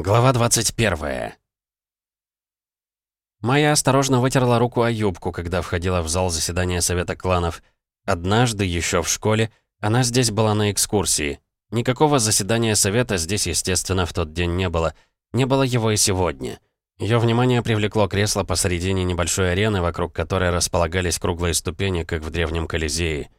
Глава 21 Майя осторожно вытерла руку о юбку, когда входила в зал заседания Совета кланов. Однажды, еще в школе, она здесь была на экскурсии. Никакого заседания Совета здесь, естественно, в тот день не было. Не было его и сегодня. Ее внимание привлекло кресло посередине небольшой арены, вокруг которой располагались круглые ступени, как в древнем Колизее.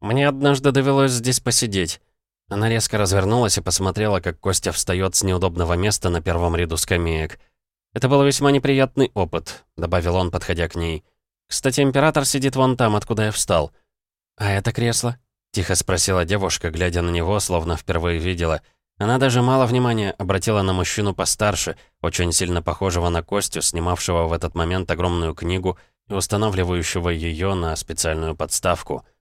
«Мне однажды довелось здесь посидеть». Она резко развернулась и посмотрела, как Костя встает с неудобного места на первом ряду скамеек. «Это был весьма неприятный опыт», — добавил он, подходя к ней. «Кстати, император сидит вон там, откуда я встал». «А это кресло?» — тихо спросила девушка, глядя на него, словно впервые видела. Она даже мало внимания обратила на мужчину постарше, очень сильно похожего на Костю, снимавшего в этот момент огромную книгу и устанавливающего ее на специальную подставку —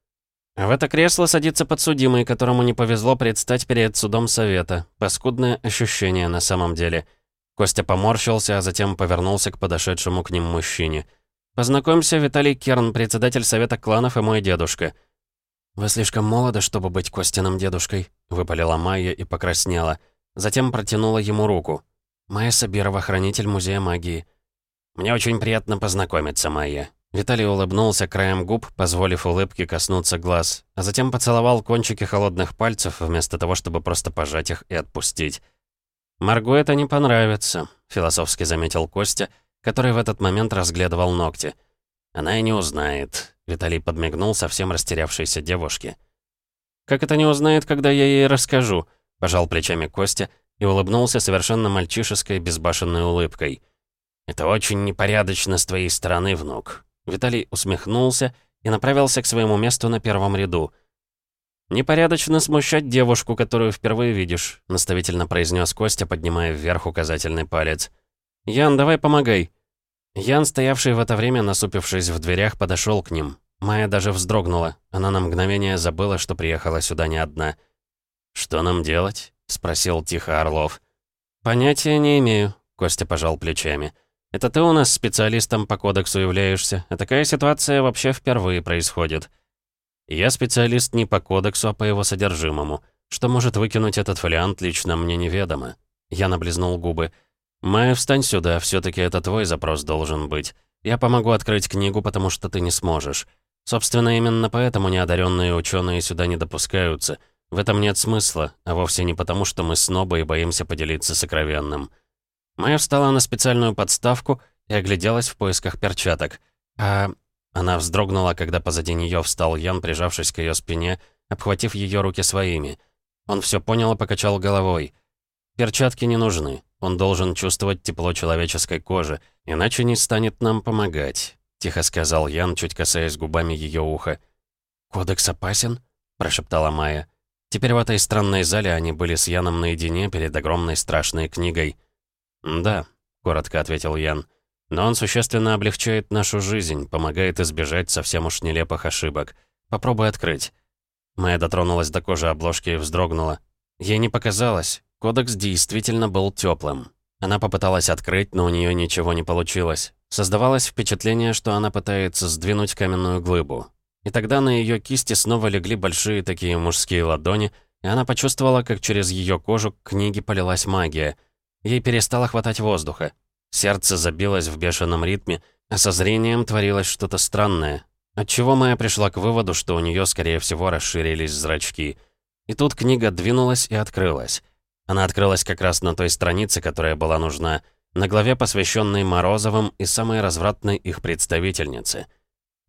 в это кресло садится подсудимый, которому не повезло предстать перед судом совета. Паскудное ощущение на самом деле. Костя поморщился, а затем повернулся к подошедшему к ним мужчине. «Познакомься, Виталий Керн, председатель совета кланов и мой дедушка». «Вы слишком молоды, чтобы быть Костиным дедушкой», — выпалила Майя и покраснела. Затем протянула ему руку. «Майя Сабирова, хранитель музея магии». «Мне очень приятно познакомиться, Майя. Виталий улыбнулся краем губ, позволив улыбке коснуться глаз, а затем поцеловал кончики холодных пальцев, вместо того, чтобы просто пожать их и отпустить. «Марго это не понравится», — философски заметил Костя, который в этот момент разглядывал ногти. «Она и не узнает», — Виталий подмигнул совсем растерявшейся девушке. «Как это не узнает, когда я ей расскажу?» — пожал плечами Костя и улыбнулся совершенно мальчишеской безбашенной улыбкой. «Это очень непорядочно с твоей стороны, внук. Виталий усмехнулся и направился к своему месту на первом ряду. «Непорядочно смущать девушку, которую впервые видишь», — наставительно произнес Костя, поднимая вверх указательный палец. «Ян, давай помогай». Ян, стоявший в это время, насупившись в дверях, подошел к ним. Майя даже вздрогнула. Она на мгновение забыла, что приехала сюда не одна. «Что нам делать?» — спросил тихо Орлов. «Понятия не имею», — Костя пожал плечами. Это ты у нас специалистом по кодексу являешься, а такая ситуация вообще впервые происходит. Я специалист не по кодексу, а по его содержимому. Что может выкинуть этот фолиант, лично мне неведомо. Я наблизнул губы. «Майя, встань сюда, все таки это твой запрос должен быть. Я помогу открыть книгу, потому что ты не сможешь. Собственно, именно поэтому неодаренные ученые сюда не допускаются. В этом нет смысла, а вовсе не потому, что мы снобы и боимся поделиться сокровенным». Майя встала на специальную подставку и огляделась в поисках перчаток. А... Она вздрогнула, когда позади нее встал Ян, прижавшись к ее спине, обхватив ее руки своими. Он все понял и покачал головой. «Перчатки не нужны. Он должен чувствовать тепло человеческой кожи, иначе не станет нам помогать», — тихо сказал Ян, чуть касаясь губами ее уха. «Кодекс опасен?» — прошептала Майя. Теперь в этой странной зале они были с Яном наедине перед огромной страшной книгой — «Да», — коротко ответил Ян. «Но он существенно облегчает нашу жизнь, помогает избежать совсем уж нелепых ошибок. Попробуй открыть». Майя дотронулась до кожи обложки и вздрогнула. Ей не показалось. Кодекс действительно был теплым. Она попыталась открыть, но у нее ничего не получилось. Создавалось впечатление, что она пытается сдвинуть каменную глыбу. И тогда на ее кисти снова легли большие такие мужские ладони, и она почувствовала, как через ее кожу к книге полилась магия — Ей перестало хватать воздуха. Сердце забилось в бешеном ритме, а со зрением творилось что-то странное. Отчего Майя пришла к выводу, что у нее, скорее всего, расширились зрачки. И тут книга двинулась и открылась. Она открылась как раз на той странице, которая была нужна, на главе, посвященной Морозовым и самой развратной их представительнице.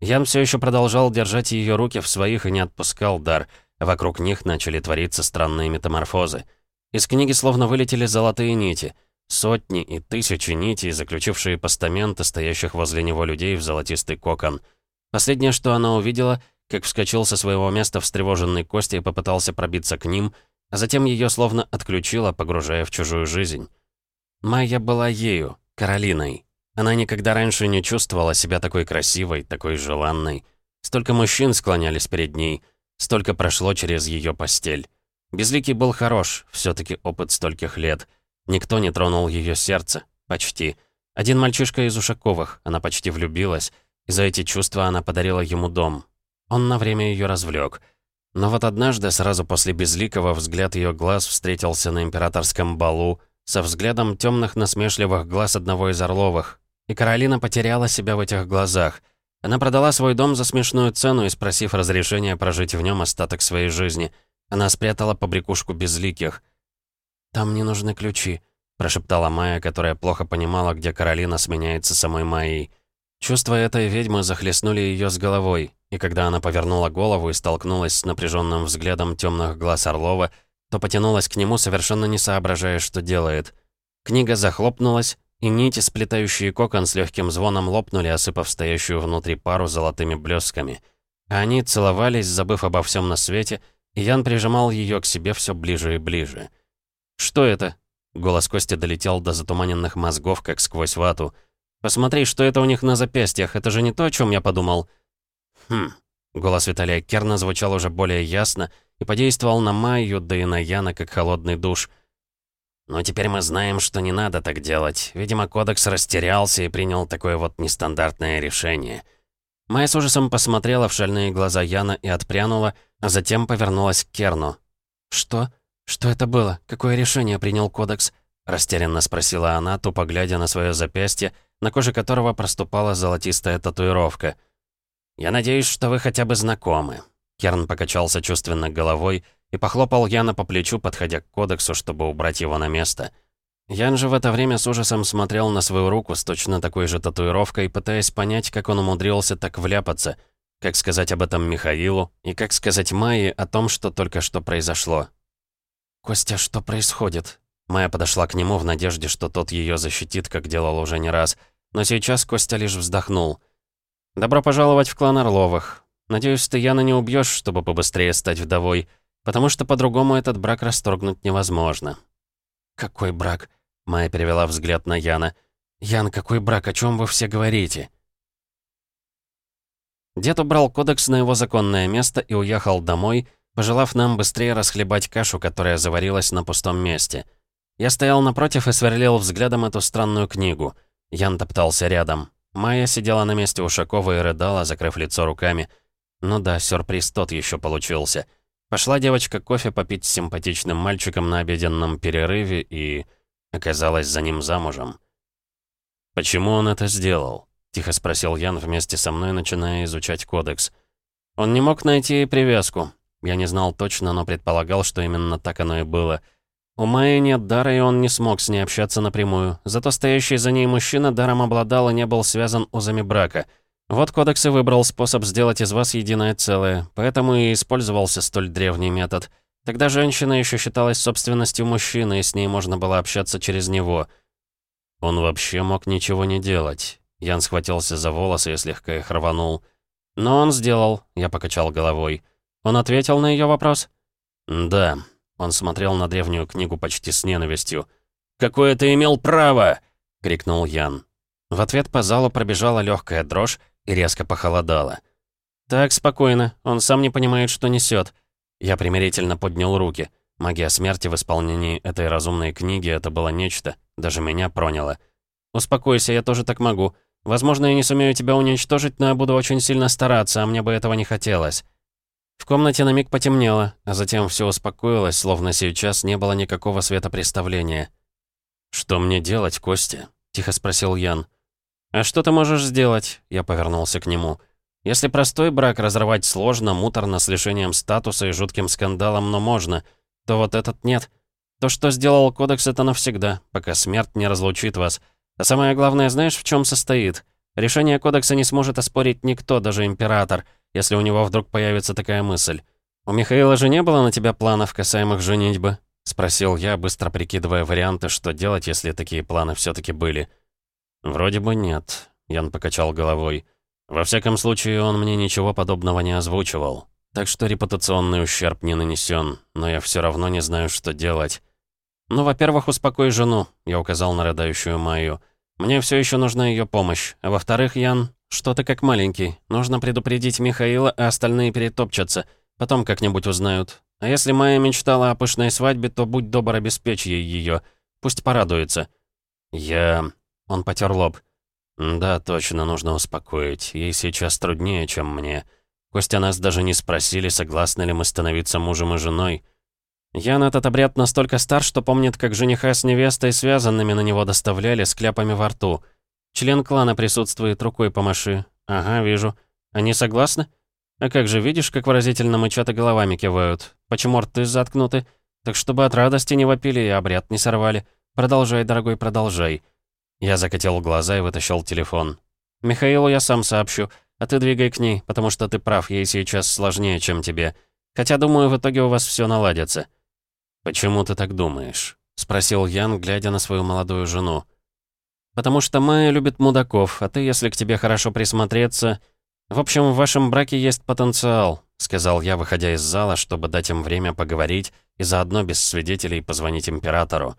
Ян все еще продолжал держать ее руки в своих и не отпускал дар, вокруг них начали твориться странные метаморфозы — из книги словно вылетели золотые нити. Сотни и тысячи нитей, заключившие постаменты стоящих возле него людей в золотистый кокон. Последнее, что она увидела, как вскочил со своего места встревоженный Костя и попытался пробиться к ним, а затем ее словно отключило, погружая в чужую жизнь. Майя была ею, Каролиной. Она никогда раньше не чувствовала себя такой красивой, такой желанной. Столько мужчин склонялись перед ней, столько прошло через ее постель. Безликий был хорош, все таки опыт стольких лет. Никто не тронул ее сердце. Почти. Один мальчишка из Ушаковых, она почти влюбилась, и за эти чувства она подарила ему дом. Он на время ее развлек. Но вот однажды, сразу после Безликого, взгляд ее глаз встретился на императорском балу со взглядом темных насмешливых глаз одного из Орловых. И Каролина потеряла себя в этих глазах. Она продала свой дом за смешную цену и, спросив разрешения прожить в нем остаток своей жизни, она спрятала побрякушку безликих. «Там не нужны ключи», — прошептала Майя, которая плохо понимала, где Каролина сменяется самой Майей. Чувства этой ведьмы захлестнули ее с головой, и когда она повернула голову и столкнулась с напряженным взглядом темных глаз Орлова, то потянулась к нему, совершенно не соображая, что делает. Книга захлопнулась, и нити, сплетающие кокон, с легким звоном лопнули, осыпав стоящую внутри пару золотыми блесками. А они целовались, забыв обо всем на свете, Ян прижимал ее к себе все ближе и ближе. «Что это?» Голос Кости долетел до затуманенных мозгов, как сквозь вату — Посмотри, что это у них на запястьях. Это же не то, о чем я подумал». «Хм». Голос Виталия Керна звучал уже более ясно и подействовал на Майю, да и на Яна, как холодный душ. «Но теперь мы знаем, что не надо так делать. Видимо, Кодекс растерялся и принял такое вот нестандартное решение». Майя с ужасом посмотрела в шальные глаза Яна и отпрянула, а затем повернулась к Керну. «Что? Что это было? Какое решение принял Кодекс?» Растерянно спросила она, тупо глядя на свое запястье, на коже которого проступала золотистая татуировка. «Я надеюсь, что вы хотя бы знакомы». Керн покачал сочувственно головой и похлопал Яна по плечу, подходя к кодексу, чтобы убрать его на место. Ян же в это время с ужасом смотрел на свою руку с точно такой же татуировкой, пытаясь понять, как он умудрился так вляпаться, как сказать об этом Михаилу и как сказать Майе о том, что только что произошло. «Костя, что происходит?» Майя подошла к нему в надежде, что тот ее защитит, как делал уже не раз. Но сейчас Костя лишь вздохнул. «Добро пожаловать в клан Орловых. Надеюсь, ты Яна не убьешь, чтобы побыстрее стать вдовой, потому что по-другому этот брак расторгнуть невозможно». «Какой брак?» Майя перевела взгляд на Яна. «Ян, какой брак? О чем вы все говорите?» Дед убрал кодекс на его законное место и уехал домой, пожелав нам быстрее расхлебать кашу, которая заварилась на пустом месте — я стоял напротив и сверлил взглядом эту странную книгу. Ян топтался рядом. Майя сидела на месте Ушакова и рыдала, закрыв лицо руками. Ну да, сюрприз тот еще получился. Пошла девочка кофе попить с симпатичным мальчиком на обеденном перерыве и... оказалась за ним замужем. «Почему он это сделал?» — тихо спросил Ян вместе со мной, начиная изучать кодекс. Он не мог найти привязку. Я не знал точно, но предполагал, что именно так оно и было — у Майи нет дара, и он не смог с ней общаться напрямую. Зато стоящий за ней мужчина даром обладал и не был связан узами брака. Вот Кодекс и выбрал способ сделать из вас единое целое, поэтому и использовался столь древний метод. Тогда женщина еще считалась собственностью мужчины, и с ней можно было общаться через него. Он вообще мог ничего не делать. Ян схватился за волосы и слегка их рванул. «Но он сделал», — я покачал головой. «Он ответил на ее вопрос?» «Да», он смотрел на древнюю книгу почти с ненавистью. «Какое ты имел право?» — крикнул Ян. В ответ по залу пробежала легкая дрожь и резко похолодало. «Так, спокойно. Он сам не понимает, что несет. Я примирительно поднял руки. Магия смерти в исполнении этой разумной книги — это было нечто. Даже меня проняло. «Успокойся, я тоже так могу. Возможно, я не сумею тебя уничтожить, но я буду очень сильно стараться, а мне бы этого не хотелось». В комнате на миг потемнело, а затем все успокоилось, словно сейчас не было никакого светопреставления. «Что мне делать, Костя?» — тихо спросил Ян. «А что ты можешь сделать?» — я повернулся к нему. «Если простой брак разрывать сложно, муторно, с лишением статуса и жутким скандалом, но можно, то вот этот нет. То, что сделал Кодекс, это навсегда, пока смерть не разлучит вас. А самое главное, знаешь, в чем состоит? Решение Кодекса не сможет оспорить никто, даже Император — если у него вдруг появится такая мысль. «У Михаила же не было на тебя планов, касаемых женитьбы?» — спросил я, быстро прикидывая варианты, что делать, если такие планы все таки были. «Вроде бы нет», — Ян покачал головой. «Во всяком случае, он мне ничего подобного не озвучивал. Так что репутационный ущерб не нанесен, но я все равно не знаю, что делать». «Ну, во-первых, успокой жену», — я указал на рыдающую Майю. «Мне все еще нужна ее помощь. А во-вторых, Ян, «Что ты как маленький? Нужно предупредить Михаила, а остальные перетопчатся. Потом как-нибудь узнают. А если Майя мечтала о пышной свадьбе, то будь добр, обеспечь ей ее. Пусть порадуется». «Я...» Он потер лоб. «Да, точно, нужно успокоить. Ей сейчас труднее, чем мне. Костя нас даже не спросили, согласны ли мы становиться мужем и женой». Ян этот обряд настолько стар, что помнит, как жениха с невестой связанными на него доставляли с кляпами во рту. Член клана присутствует, рукой помаши. Ага, вижу. Они согласны? А как же, видишь, как выразительно мычат и головами кивают? Почему рты заткнуты? Так чтобы от радости не вопили и обряд не сорвали. Продолжай, дорогой, продолжай. Я закатил глаза и вытащил телефон. «Михаилу я сам сообщу, а ты двигай к ней, потому что ты прав, ей сейчас сложнее, чем тебе. Хотя, думаю, в итоге у вас все наладится». «Почему ты так думаешь?» — спросил Ян, глядя на свою молодую жену. «Потому что Майя любит мудаков, а ты, если к тебе хорошо присмотреться...» «В общем, в вашем браке есть потенциал», — сказал я, выходя из зала, чтобы дать им время поговорить и заодно без свидетелей позвонить императору.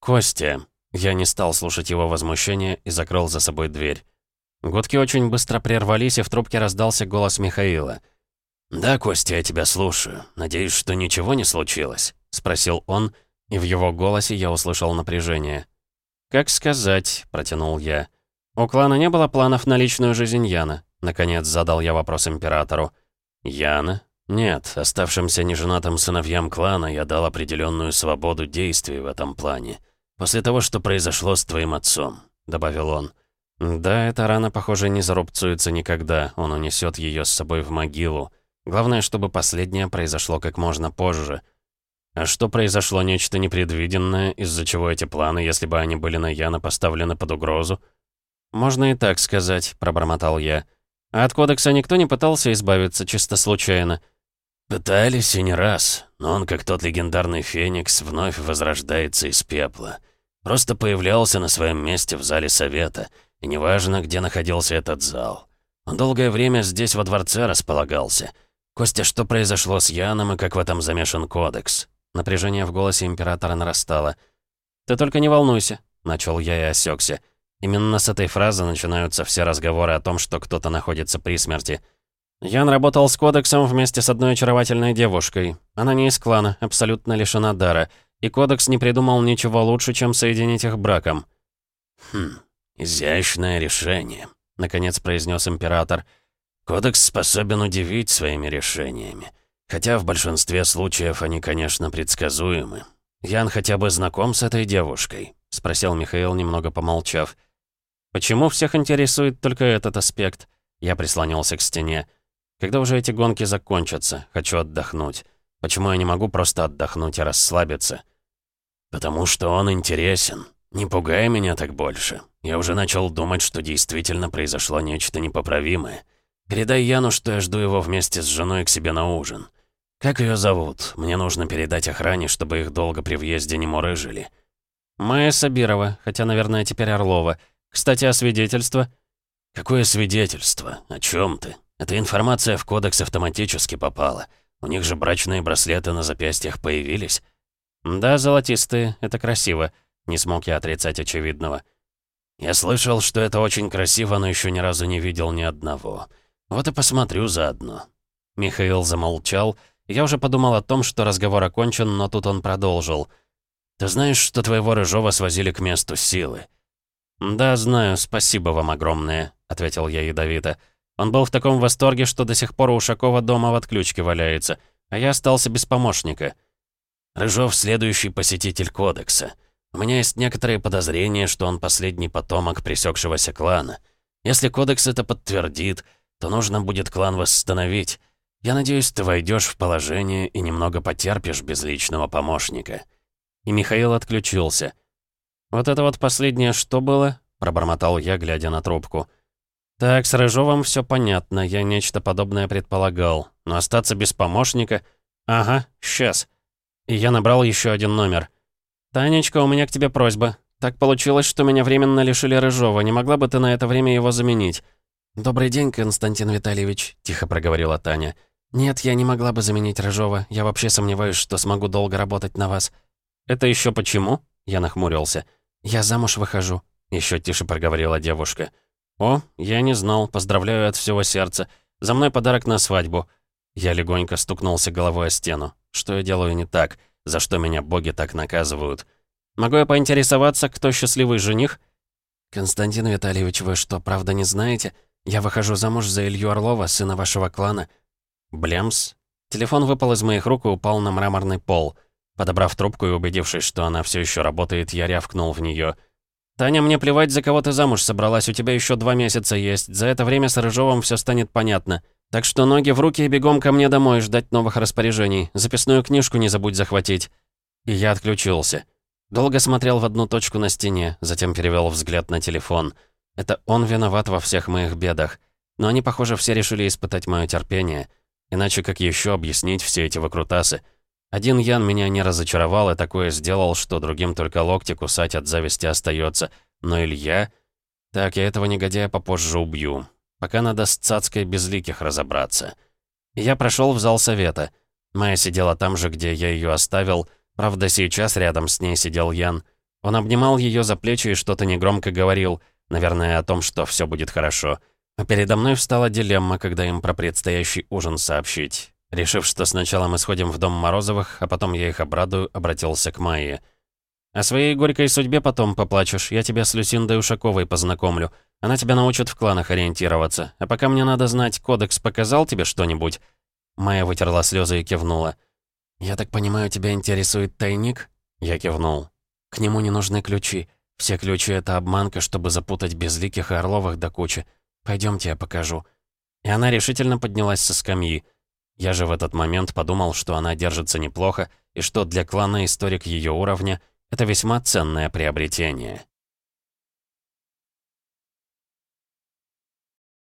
«Костя», я не стал слушать его возмущение и закрыл за собой дверь. Гудки очень быстро прервались, и в трубке раздался голос Михаила. «Да, Костя, я тебя слушаю. Надеюсь, что ничего не случилось?» — спросил он, и в его голосе я услышал напряжение. «Как сказать?» — протянул я. «У клана не было планов на личную жизнь Яна?» Наконец задал я вопрос императору. «Яна? Нет, оставшимся неженатым сыновьям клана я дал определенную свободу действий в этом плане. «После того, что произошло с твоим отцом», — добавил он. «Да, эта рана, похоже, не зарубцуется никогда. Он унесет ее с собой в могилу. Главное, чтобы последнее произошло как можно позже. А что произошло нечто непредвиденное, из-за чего эти планы, если бы они были на Яна, поставлены под угрозу?» «Можно и так сказать», — пробормотал я. «А от кодекса никто не пытался избавиться чисто случайно?» «Пытались и не раз, но он, как тот легендарный Феникс, вновь возрождается из пепла». Просто появлялся на своем месте в зале совета, и неважно, где находился этот зал. Он долгое время здесь во дворце располагался. Костя, что произошло с Яном и как в этом замешан кодекс? Напряжение в голосе императора нарастало. «Ты только не волнуйся», — начал я и осекся. Именно с этой фразы начинаются все разговоры о том, что кто-то находится при смерти. Ян работал с кодексом вместе с одной очаровательной девушкой. Она не из клана, абсолютно лишена дара — и Кодекс не придумал ничего лучше, чем соединить их браком. «Хм, изящное решение», — наконец произнес император. «Кодекс способен удивить своими решениями. Хотя в большинстве случаев они, конечно, предсказуемы. Ян хотя бы знаком с этой девушкой?» — спросил Михаил, немного помолчав. «Почему всех интересует только этот аспект?» Я прислонился к стене. «Когда уже эти гонки закончатся? Хочу отдохнуть. Почему я не могу просто отдохнуть и расслабиться?» «Потому что он интересен. Не пугай меня так больше. Я уже начал думать, что действительно произошло нечто непоправимое. Передай Яну, что я жду его вместе с женой к себе на ужин. Как ее зовут? Мне нужно передать охране, чтобы их долго при въезде не мурыжили». «Майя Сабирова, хотя, наверное, теперь Орлова. Кстати, а свидетельство?» «Какое свидетельство? О чем ты? Эта информация в кодекс автоматически попала. У них же брачные браслеты на запястьях появились». «Да, золотистые, это красиво», — не смог я отрицать очевидного. «Я слышал, что это очень красиво, но еще ни разу не видел ни одного. Вот и посмотрю заодно». Михаил замолчал, я уже подумал о том, что разговор окончен, но тут он продолжил. «Ты знаешь, что твоего Рыжова свозили к месту силы?» «Да, знаю, спасибо вам огромное», — ответил я ядовито. Он был в таком восторге, что до сих пор у Ушакова дома в отключке валяется, а я остался без помощника. Рыжов — следующий посетитель Кодекса. У меня есть некоторые подозрения, что он последний потомок пресекшегося клана. Если Кодекс это подтвердит, то нужно будет клан восстановить. Я надеюсь, ты войдешь в положение и немного потерпишь без личного помощника». И Михаил отключился. «Вот это вот последнее что было?» — пробормотал я, глядя на трубку. «Так, с Рыжовым все понятно, я нечто подобное предполагал. Но остаться без помощника... Ага, сейчас». И я набрал еще один номер. «Танечка, у меня к тебе просьба. Так получилось, что меня временно лишили Рыжова. Не могла бы ты на это время его заменить?» «Добрый день, Константин Витальевич», — тихо проговорила Таня. «Нет, я не могла бы заменить Рыжова. Я вообще сомневаюсь, что смогу долго работать на вас». «Это еще почему?» — я нахмурился. «Я замуж выхожу», — еще тише проговорила девушка. «О, я не знал. Поздравляю от всего сердца. За мной подарок на свадьбу». Я легонько стукнулся головой о стену. Что я делаю не так? За что меня боги так наказывают? Могу я поинтересоваться, кто счастливый жених? Константин Витальевич, вы что, правда не знаете? Я выхожу замуж за Илью Орлова, сына вашего клана. Блемс? Телефон выпал из моих рук и упал на мраморный пол. Подобрав трубку и убедившись, что она все еще работает, я рявкнул в нее. «Таня, мне плевать, за кого ты замуж собралась, у тебя еще два месяца есть. За это время с Рыжовым все станет понятно. Так что ноги в руки и бегом ко мне домой ждать новых распоряжений. Записную книжку не забудь захватить». И я отключился. Долго смотрел в одну точку на стене, затем перевел взгляд на телефон. Это он виноват во всех моих бедах. Но они, похоже, все решили испытать мое терпение. Иначе как еще объяснить все эти выкрутасы? Один Ян меня не разочаровал и такое сделал, что другим только локти кусать от зависти остается. Но Илья... Так, я этого негодяя попозже убью. Пока надо с цацкой безликих разобраться. Я прошел в зал совета. Майя сидела там же, где я ее оставил. Правда, сейчас рядом с ней сидел Ян. Он обнимал ее за плечи и что-то негромко говорил. Наверное, о том, что все будет хорошо. А передо мной встала дилемма, когда им про предстоящий ужин сообщить. Решив, что сначала мы сходим в дом Морозовых, а потом я их обрадую, обратился к Майе. «О своей горькой судьбе потом поплачешь. Я тебя с Люсиндой Ушаковой познакомлю. Она тебя научит в кланах ориентироваться. А пока мне надо знать, кодекс показал тебе что-нибудь?» Майя вытерла слезы и кивнула. «Я так понимаю, тебя интересует тайник?» Я кивнул. «К нему не нужны ключи. Все ключи — это обманка, чтобы запутать безликих и Орловых до кучи. Пойдемте, я покажу». И она решительно поднялась со скамьи. Я же в этот момент подумал, что она держится неплохо, и что для клана историк ее уровня — это весьма ценное приобретение.